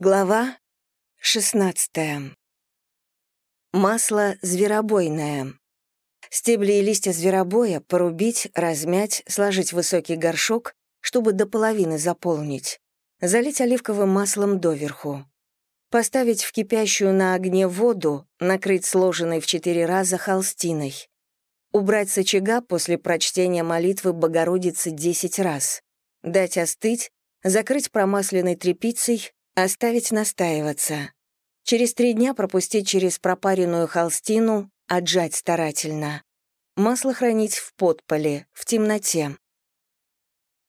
Глава 16. Масло зверобойное. Стебли и листья зверобоя порубить, размять, сложить в высокий горшок, чтобы до половины заполнить. Залить оливковым маслом доверху. Поставить в кипящую на огне воду, накрыть сложенной в четыре раза холстиной. Убрать с очага после прочтения молитвы Богородицы 10 раз. Дать остыть, закрыть промасленной тряпицей, Оставить настаиваться. Через три дня пропустить через пропаренную холстину, отжать старательно. Масло хранить в подполе, в темноте.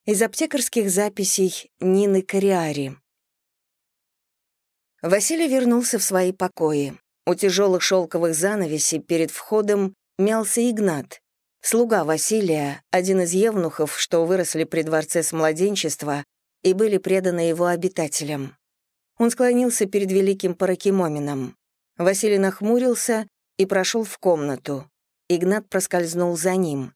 Из аптекарских записей Нины Кориари. Василий вернулся в свои покои. У тяжелых шелковых занавесей перед входом мялся Игнат, слуга Василия, один из евнухов, что выросли при дворце с младенчества и были преданы его обитателям. Он склонился перед великим Паракимомином. Василий нахмурился и прошел в комнату. Игнат проскользнул за ним.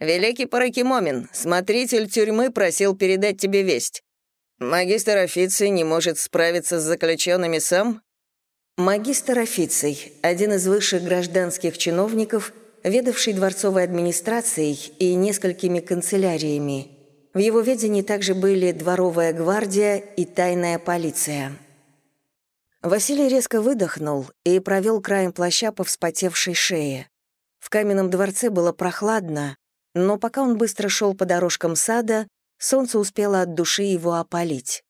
«Великий Паракимомин, смотритель тюрьмы просил передать тебе весть. Магистр Официй не может справиться с заключенными сам?» Магистр Официй, один из высших гражданских чиновников, ведавший дворцовой администрацией и несколькими канцеляриями. В его ведении также были дворовая гвардия и тайная полиция. Василий резко выдохнул и провел краем плаща по вспотевшей шее. В каменном дворце было прохладно, но пока он быстро шел по дорожкам сада, солнце успело от души его опалить.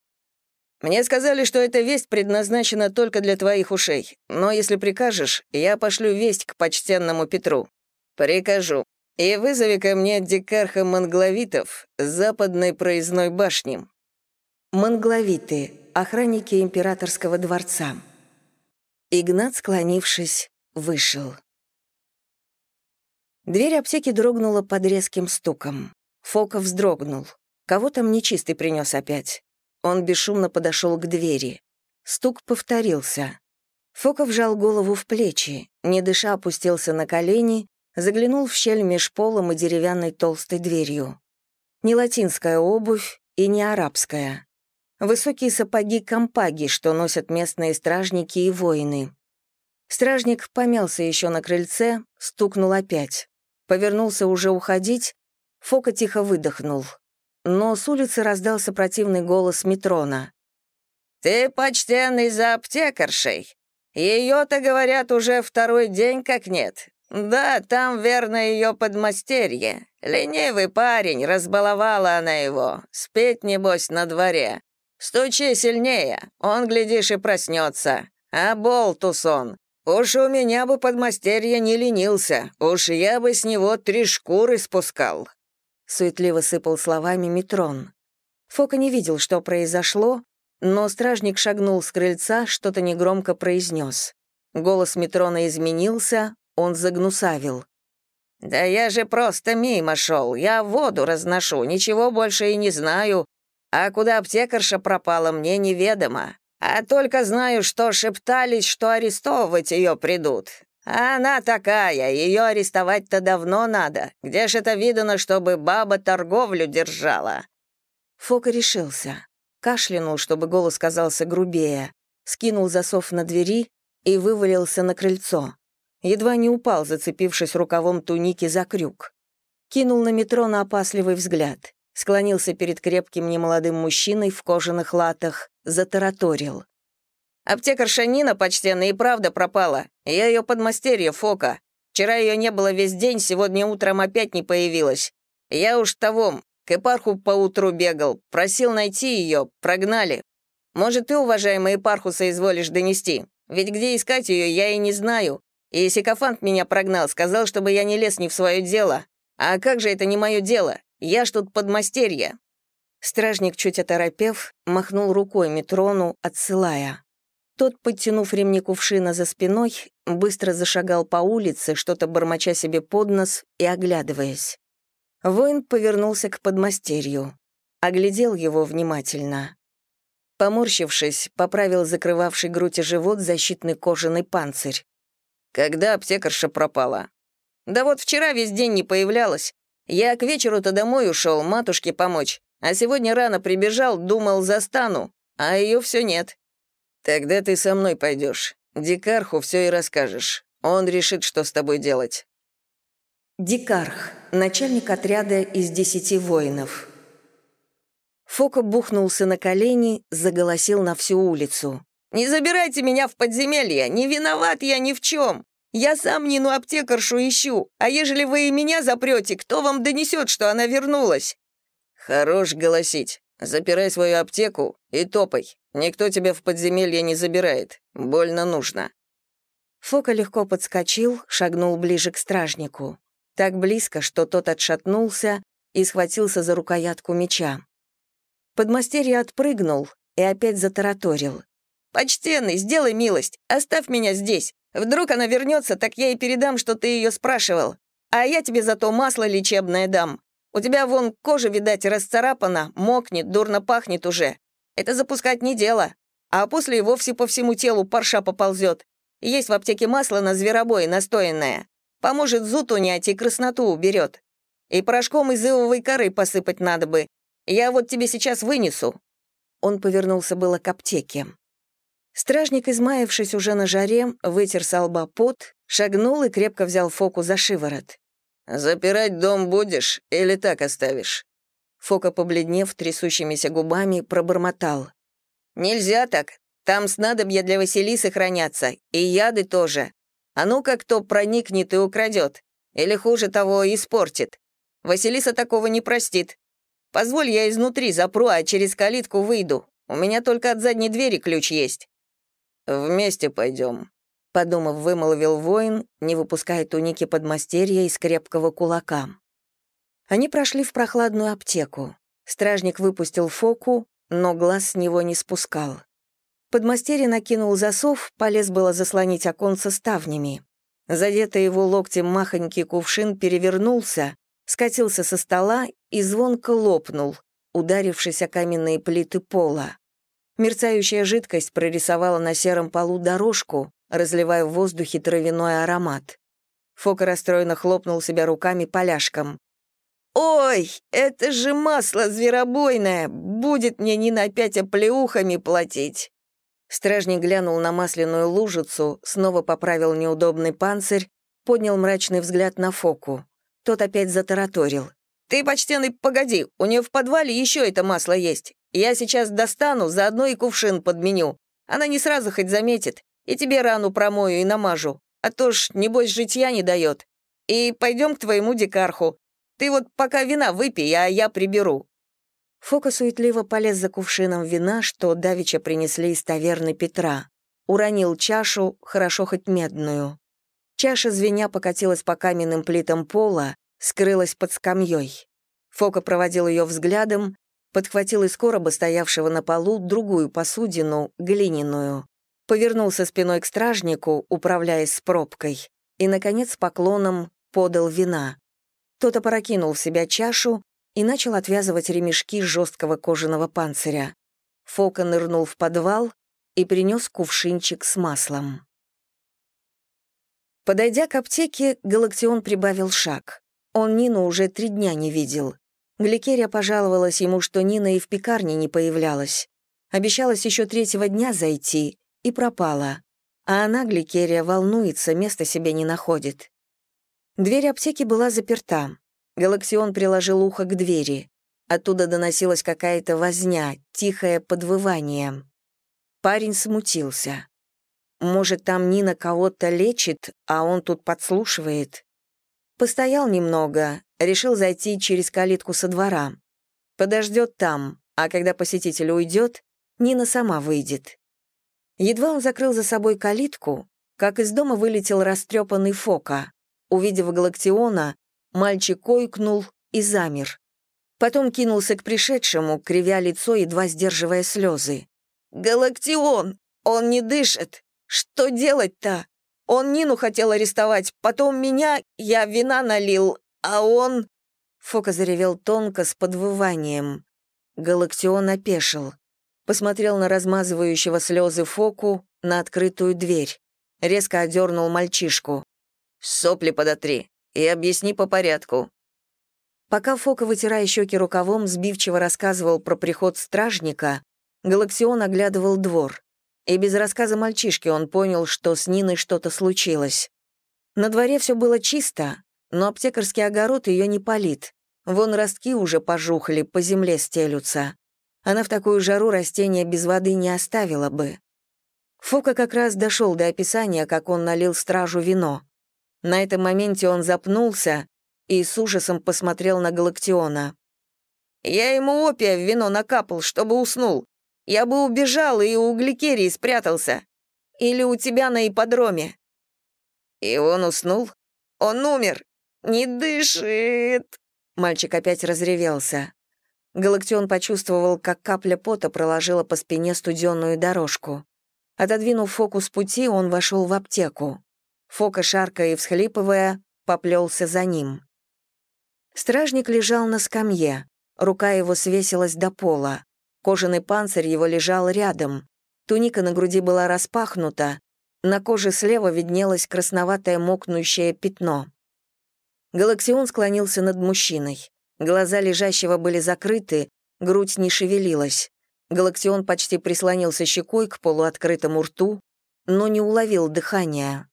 «Мне сказали, что эта весть предназначена только для твоих ушей, но если прикажешь, я пошлю весть к почтенному Петру». «Прикажу», и вызови ко мне дикарха мангловитов с западной проездной башни». Мангловиты — охранники императорского дворца. Игнат, склонившись, вышел. Дверь аптеки дрогнула под резким стуком. Фока вздрогнул. Кого там нечистый принес опять? Он бесшумно подошел к двери. Стук повторился. Фока вжал голову в плечи, не дыша опустился на колени заглянул в щель меж полом и деревянной толстой дверью. Не латинская обувь и не арабская. Высокие сапоги-компаги, что носят местные стражники и воины. Стражник помялся еще на крыльце, стукнул опять. Повернулся уже уходить, Фока тихо выдохнул. Но с улицы раздался противный голос Метрона. «Ты почтенный за аптекаршей. Ее-то, говорят, уже второй день как нет. «Да, там, верно, ее подмастерье. Ленивый парень, разбаловала она его. Спеть, небось, на дворе. Стучи сильнее, он, глядишь, и проснется. А болтус он. Уж у меня бы подмастерье не ленился, уж я бы с него три шкуры спускал». Суетливо сыпал словами Митрон. Фока не видел, что произошло, но стражник шагнул с крыльца, что-то негромко произнес. Голос Митрона изменился, он загнусавил. «Да я же просто мимо шел, я воду разношу, ничего больше и не знаю. А куда аптекарша пропала, мне неведомо. А только знаю, что шептались, что арестовывать ее придут. А она такая, ее арестовать-то давно надо. Где ж это видано, чтобы баба торговлю держала?» Фока решился. Кашлянул, чтобы голос казался грубее, скинул засов на двери и вывалился на крыльцо едва не упал, зацепившись рукавом туники за крюк. Кинул на метро на опасливый взгляд, склонился перед крепким немолодым мужчиной в кожаных латах, затараторил. «Аптекарша Нина почтенная и правда пропала. Я ее подмастерье, Фока. Вчера ее не было весь день, сегодня утром опять не появилась. Я уж того, к Эпарху поутру бегал, просил найти ее, прогнали. Может, ты, уважаемый Эпарху, соизволишь донести? Ведь где искать ее, я и не знаю. И сикофант меня прогнал, сказал, чтобы я не лез не в свое дело. А как же это не мое дело? Я ж тут подмастерье». Стражник, чуть оторопев, махнул рукой Метрону, отсылая. Тот, подтянув ремни кувшина за спиной, быстро зашагал по улице, что-то бормоча себе под нос и оглядываясь. Воин повернулся к подмастерью, оглядел его внимательно. Поморщившись, поправил закрывавший грудь и живот защитный кожаный панцирь. «Когда аптекарша пропала?» «Да вот вчера весь день не появлялась. Я к вечеру-то домой ушел, матушке помочь, а сегодня рано прибежал, думал, застану, а ее все нет. Тогда ты со мной пойдешь. Дикарху все и расскажешь. Он решит, что с тобой делать. Дикарх, начальник отряда из десяти воинов. Фока бухнулся на колени, заголосил на всю улицу. «Не забирайте меня в подземелье! Не виноват я ни в чем! Я сам Нину аптекаршу ищу, а ежели вы и меня запрете, кто вам донесет, что она вернулась?» «Хорош голосить. Запирай свою аптеку и топай. Никто тебя в подземелье не забирает. Больно нужно». Фока легко подскочил, шагнул ближе к стражнику. Так близко, что тот отшатнулся и схватился за рукоятку меча. Подмастерье отпрыгнул и опять затараторил. «Почтенный, сделай милость, оставь меня здесь. Вдруг она вернется, так я и передам, что ты ее спрашивал. А я тебе зато масло лечебное дам. У тебя вон кожа, видать, расцарапана, мокнет, дурно пахнет уже. Это запускать не дело. А после и вовсе по всему телу парша поползет. Есть в аптеке масло на зверобое настоянное. Поможет зуд унять и красноту уберет. И порошком из ивовой коры посыпать надо бы. Я вот тебе сейчас вынесу». Он повернулся было к аптеке. Стражник, измаявшись уже на жаре, вытер с лба пот, шагнул и крепко взял Фоку за шиворот. «Запирать дом будешь или так оставишь?» Фока, побледнев трясущимися губами, пробормотал. «Нельзя так. Там снадобья для Василисы хранятся, и яды тоже. А ну как кто проникнет и украдет. Или, хуже того, испортит. Василиса такого не простит. Позволь, я изнутри запру, а через калитку выйду. У меня только от задней двери ключ есть. «Вместе пойдем», — подумав, вымолвил воин, не выпуская туники подмастерья из крепкого кулака. Они прошли в прохладную аптеку. Стражник выпустил фоку, но глаз с него не спускал. Подмастерье накинул засов, полез было заслонить оконца ставнями. Задетый его локтем махонький кувшин перевернулся, скатился со стола и звонко лопнул, ударившись о каменные плиты пола. Мерцающая жидкость прорисовала на сером полу дорожку, разливая в воздухе травяной аромат. Фока расстроенно хлопнул себя руками поляшком. «Ой, это же масло зверобойное! Будет мне Нина опять оплеухами платить!» Стражник глянул на масляную лужицу, снова поправил неудобный панцирь, поднял мрачный взгляд на Фоку. Тот опять затараторил. «Ты, почтенный, погоди, у нее в подвале еще это масло есть. Я сейчас достану, заодно и кувшин подменю. Она не сразу хоть заметит. И тебе рану промою и намажу. А то ж, небось, житья не дает. И пойдем к твоему дикарху. Ты вот пока вина выпей, а я приберу». Фока суетливо полез за кувшином вина, что давеча принесли из таверны Петра. Уронил чашу, хорошо хоть медную. Чаша звеня покатилась по каменным плитам пола, скрылась под скамьей. Фока проводил ее взглядом, подхватил из короба, стоявшего на полу, другую посудину, глиняную, повернулся спиной к стражнику, управляясь с пробкой, и, наконец, поклоном подал вина. Тот опрокинул в себя чашу и начал отвязывать ремешки жесткого кожаного панциря. Фока нырнул в подвал и принес кувшинчик с маслом. Подойдя к аптеке, Галактион прибавил шаг. Он Нину уже три дня не видел. Гликерия пожаловалась ему, что Нина и в пекарне не появлялась. Обещалась еще третьего дня зайти и пропала. А она, Гликерия, волнуется, места себе не находит. Дверь аптеки была заперта. Галаксион приложил ухо к двери. Оттуда доносилась какая-то возня, тихое подвывание. Парень смутился. Может, там Нина кого-то лечит, а он тут подслушивает? Постоял немного, решил зайти через калитку со двора. Подождет там, а когда посетитель уйдет, Нина сама выйдет. Едва он закрыл за собой калитку, как из дома вылетел растрепанный Фока. Увидев Галактиона, мальчик ойкнул и замер. Потом кинулся к пришедшему, кривя лицо, едва сдерживая слезы. «Галактион! Он не дышит! Что делать-то? Он Нину хотел арестовать, потом меня, я вина налил, а он...» Фока заревел тонко, с подвыванием. Галактион опешил. Посмотрел на размазывающего слезы Фоку, на открытую дверь. Резко одернул мальчишку. «Сопли подотри и объясни по порядку». Пока Фока, вытирая щеки рукавом, сбивчиво рассказывал про приход стражника, Галаксион оглядывал двор. И без рассказа мальчишки он понял, что с Ниной что-то случилось. На дворе все было чисто, но аптекарский огород ее не палит. Вон ростки уже пожухли, по земле стелются. Она в такую жару растения без воды не оставила бы. Фока как раз дошел до описания, как он налил стражу вино. На этом моменте он запнулся и с ужасом посмотрел на Галактиона. «Я ему опия в вино накапал, чтобы уснул. Я бы убежал и у Гликерии спрятался. Или у тебя на ипподроме». «И он уснул? Он умер! Не дышит!» Мальчик опять разревелся. Галактион почувствовал, как капля пота проложила по спине студенную дорожку. Отодвинув фокус пути, он вошел в аптеку. Фока, шаркая и всхлипывая, поплелся за ним. Стражник лежал на скамье. Рука его свесилась до пола. Кожаный панцирь его лежал рядом. Туника на груди была распахнута. На коже слева виднелось красноватое мокнущее пятно. Галаксион склонился над мужчиной. Глаза лежащего были закрыты, грудь не шевелилась. Галактион почти прислонился щекой к полуоткрытому рту, но не уловил дыхания.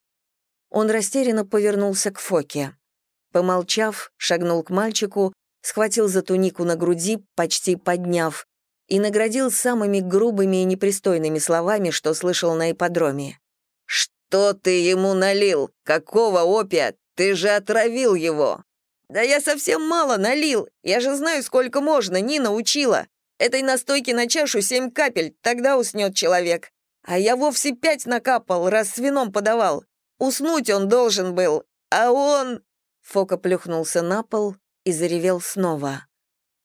Он растерянно повернулся к Фоке. Помолчав, шагнул к мальчику, схватил за тунику на груди, почти подняв, и наградил самыми грубыми и непристойными словами, что слышал на ипподроме. «Что ты ему налил? Какого опия? Ты же отравил его!» «Да я совсем мало налил. Я же знаю, сколько можно, Нина учила. Этой настойки на чашу семь капель, тогда уснет человек. А я вовсе пять накапал, раз с вином подавал. Уснуть он должен был, а он...» Фока плюхнулся на пол и заревел снова.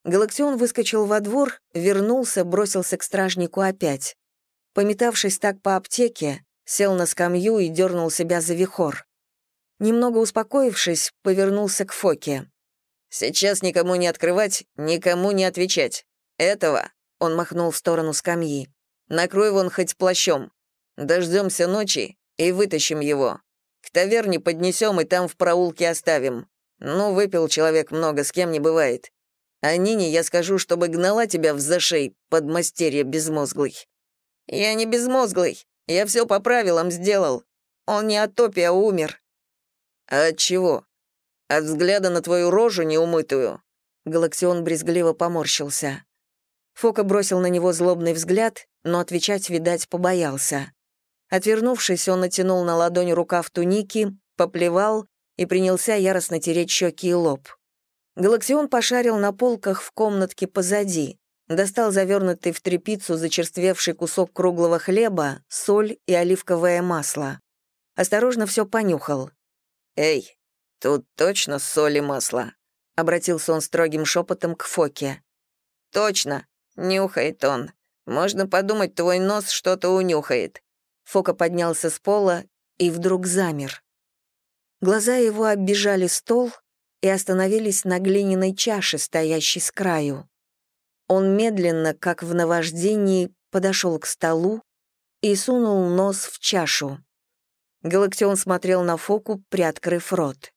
Галактион выскочил во двор, вернулся, бросился к стражнику опять. Пометавшись так по аптеке, сел на скамью и дернул себя за вихор. Немного успокоившись, повернулся к Фоке. «Сейчас никому не открывать, никому не отвечать. Этого...» — он махнул в сторону скамьи. «Накрой вон хоть плащом. Дождемся ночи и вытащим его. К таверне поднесем и там в проулке оставим. Ну, выпил человек много, с кем не бывает. А Нине я скажу, чтобы гнала тебя в зашей, подмастерье безмозглый». «Я не безмозглый. Я все по правилам сделал. Он не от топи, а умер. «А от чего? От взгляда на твою рожу неумытую?» Галаксион брезгливо поморщился. Фока бросил на него злобный взгляд, но отвечать, видать, побоялся. Отвернувшись, он натянул на ладонь рукав туники, поплевал и принялся яростно тереть щеки и лоб. Галаксион пошарил на полках в комнатке позади, достал завернутый в тряпицу зачерствевший кусок круглого хлеба, соль и оливковое масло. Осторожно все понюхал. «Эй, тут точно соль и масло?» — обратился он строгим шепотом к Фоке. «Точно, нюхает он. Можно подумать, твой нос что-то унюхает». Фока поднялся с пола и вдруг замер. Глаза его оббежали стол и остановились на глиняной чаше, стоящей с краю. Он медленно, как в наваждении, подошел к столу и сунул нос в чашу. Галактион смотрел на Фоку, приоткрыв рот.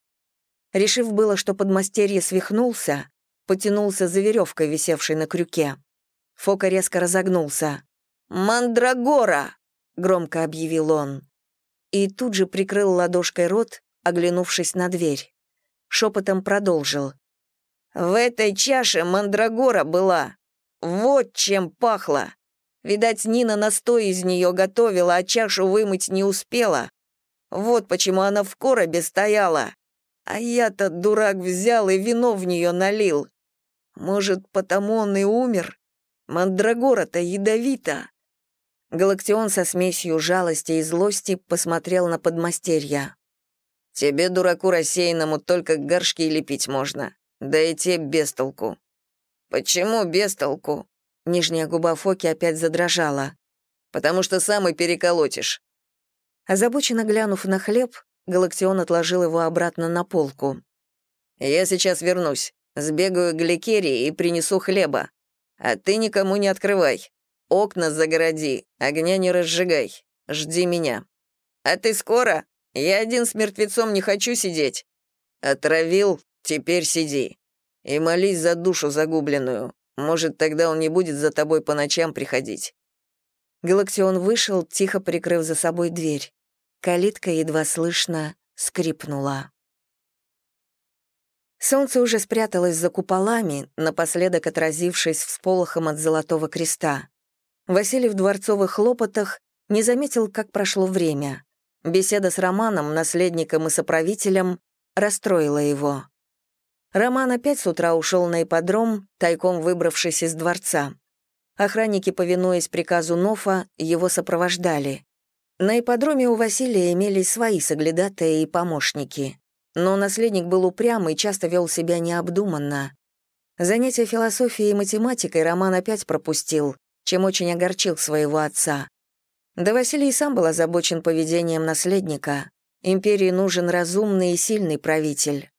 Решив было, что подмастерье свихнулся, потянулся за веревкой, висевшей на крюке. Фока резко разогнулся. «Мандрагора!» — громко объявил он. И тут же прикрыл ладошкой рот, оглянувшись на дверь. Шепотом продолжил. «В этой чаше мандрагора была. Вот чем пахло. Видать, Нина настой из нее готовила, а чашу вымыть не успела. Вот почему она в коробе стояла. А я-то, дурак, взял и вино в нее налил. Может, потому он и умер? Мандрагора-то ядовита. Галактион со смесью жалости и злости посмотрел на подмастерья. «Тебе, дураку рассеянному, только горшки лепить можно. Да и те без толку». «Почему без толку?» Нижняя губа Фоки опять задрожала. «Потому что сам и переколотишь. Озабоченно глянув на хлеб, Галактион отложил его обратно на полку. «Я сейчас вернусь. Сбегаю к Гликерии и принесу хлеба. А ты никому не открывай. Окна загороди, огня не разжигай. Жди меня». «А ты скоро? Я один с мертвецом не хочу сидеть». «Отравил, теперь сиди. И молись за душу загубленную. Может, тогда он не будет за тобой по ночам приходить». Галактион вышел, тихо прикрыв за собой дверь. Калитка едва слышно скрипнула. Солнце уже спряталось за куполами, напоследок отразившись всполохом от золотого креста. Василий в дворцовых хлопотах не заметил, как прошло время. Беседа с Романом, наследником и соправителем, расстроила его. Роман опять с утра ушел на ипподром, тайком выбравшись из дворца. Охранники, повинуясь приказу Нофа, его сопровождали. На ипподроме у Василия имелись свои соглядатые и помощники. Но наследник был упрям и часто вел себя необдуманно. Занятия философией и математикой Роман опять пропустил, чем очень огорчил своего отца. Да Василий сам был озабочен поведением наследника. Империи нужен разумный и сильный правитель.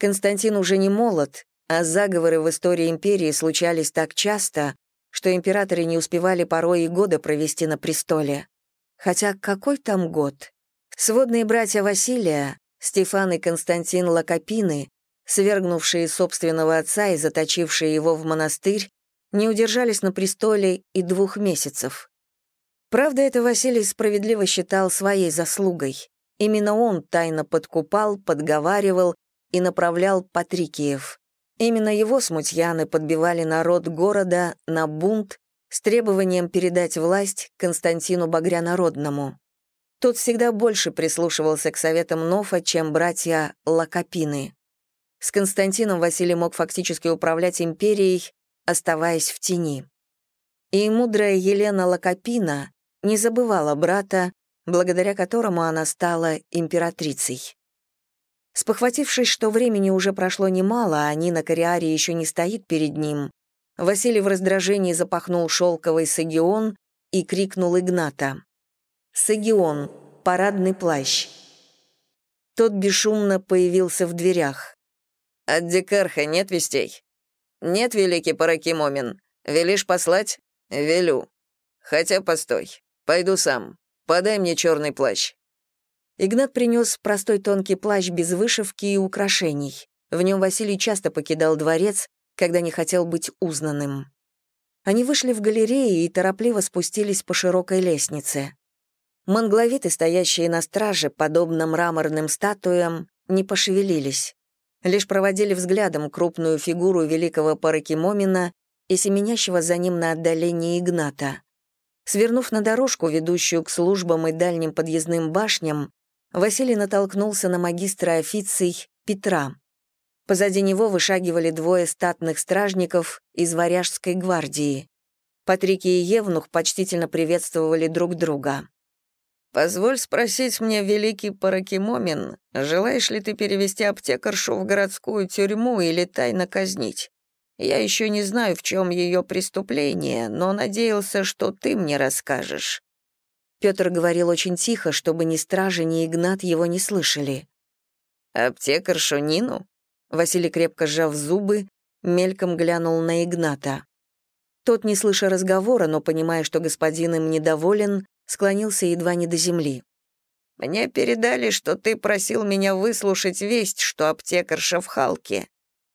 Константин уже не молод, а заговоры в истории империи случались так часто, что императоры не успевали порой и года провести на престоле. Хотя какой там год? Сводные братья Василия, Стефан и Константин Лакопины, свергнувшие собственного отца и заточившие его в монастырь, не удержались на престоле и двух месяцев. Правда, это Василий справедливо считал своей заслугой. Именно он тайно подкупал, подговаривал и направлял Патрикиев. Именно его смутьяны подбивали народ города на бунт с требованием передать власть Константину Багрянародному. Тот всегда больше прислушивался к советам Нофа, чем братья Лакопины. С Константином Василий мог фактически управлять империей, оставаясь в тени. И мудрая Елена Лакопина не забывала брата, благодаря которому она стала императрицей. Спохватившись, что времени уже прошло немало, а Нина Кориари еще не стоит перед ним, Василий в раздражении запахнул шелковый сагион и крикнул Игната. «Сагион, парадный плащ». Тот бесшумно появился в дверях. «От Дикарха нет вестей?» «Нет, великий Паракимомин. Велишь послать?» «Велю. Хотя постой. Пойду сам. Подай мне черный плащ». Игнат принес простой тонкий плащ без вышивки и украшений. В нем Василий часто покидал дворец, когда не хотел быть узнанным. Они вышли в галерею и торопливо спустились по широкой лестнице. Монгловиты, стоящие на страже, подобно мраморным статуям, не пошевелились. Лишь проводили взглядом крупную фигуру великого Паракимомина и семенящего за ним на отдалении Игната. Свернув на дорожку, ведущую к службам и дальним подъездным башням, Василий натолкнулся на магистра официй Петра. Позади него вышагивали двое статных стражников из Варяжской гвардии. Патрики и Евнух почтительно приветствовали друг друга. «Позволь спросить мне, великий Паракимомин, желаешь ли ты перевести аптекаршу в городскую тюрьму или тайно казнить? Я еще не знаю, в чем ее преступление, но надеялся, что ты мне расскажешь. Петр говорил очень тихо, чтобы ни стражи, ни Игнат его не слышали. «Аптекаршу Нину?» Василий, крепко сжав зубы, мельком глянул на Игната. Тот, не слыша разговора, но понимая, что господин им недоволен, склонился едва не до земли. «Мне передали, что ты просил меня выслушать весть, что аптекарша в Халке.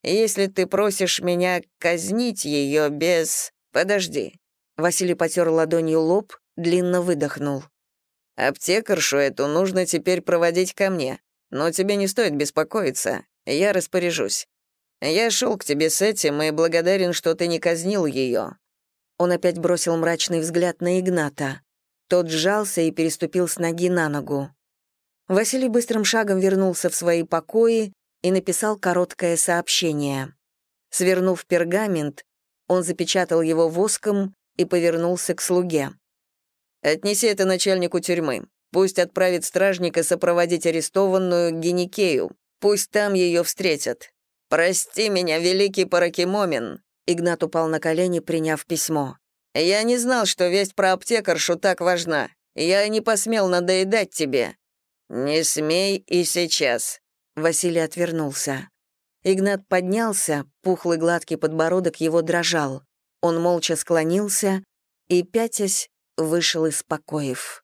Если ты просишь меня казнить ее без... Подожди». Василий потер ладонью лоб, длинно выдохнул. «Аптекаршу эту нужно теперь проводить ко мне, но тебе не стоит беспокоиться, я распоряжусь. Я шел к тебе с этим и благодарен, что ты не казнил ее». Он опять бросил мрачный взгляд на Игната. Тот сжался и переступил с ноги на ногу. Василий быстрым шагом вернулся в свои покои и написал короткое сообщение. Свернув пергамент, он запечатал его воском и повернулся к слуге. Отнеси это начальнику тюрьмы. Пусть отправит стражника сопроводить арестованную Геникею. Пусть там ее встретят. Прости меня, великий Паракимомин». Игнат упал на колени, приняв письмо. «Я не знал, что весть про аптекаршу так важна. Я не посмел надоедать тебе». «Не смей и сейчас». Василий отвернулся. Игнат поднялся, пухлый гладкий подбородок его дрожал. Он молча склонился и, пятясь, вышел из покоев.